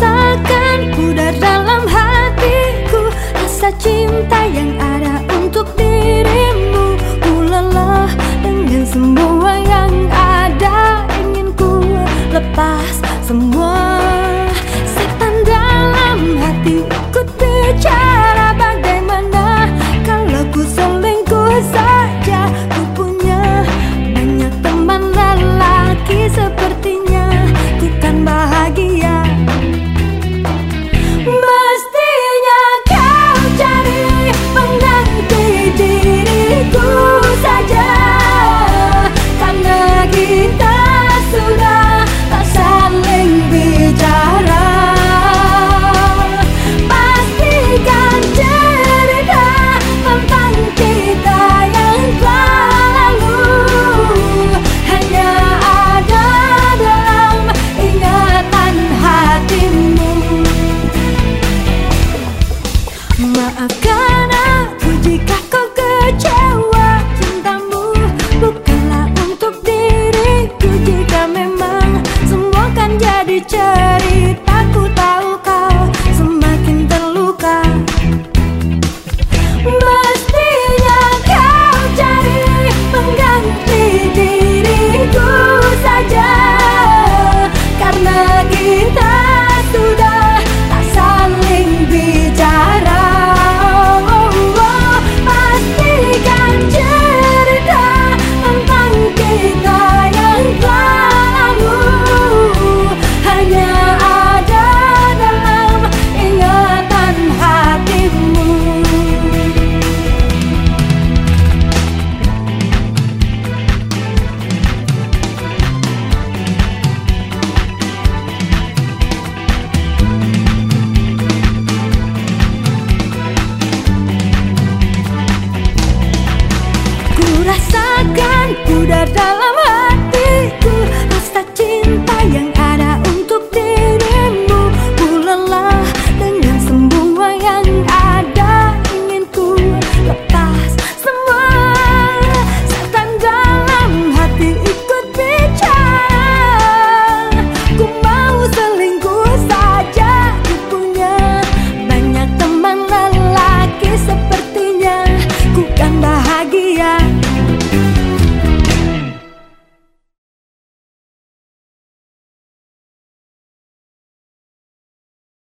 rasakan Udah dalam hatiku Rasa cinta yang ada kita sudah tak saling bicara. Pastikan cerita tentang kita yang lalu. Hanya ada dalam ingatan hatimu. Maafkan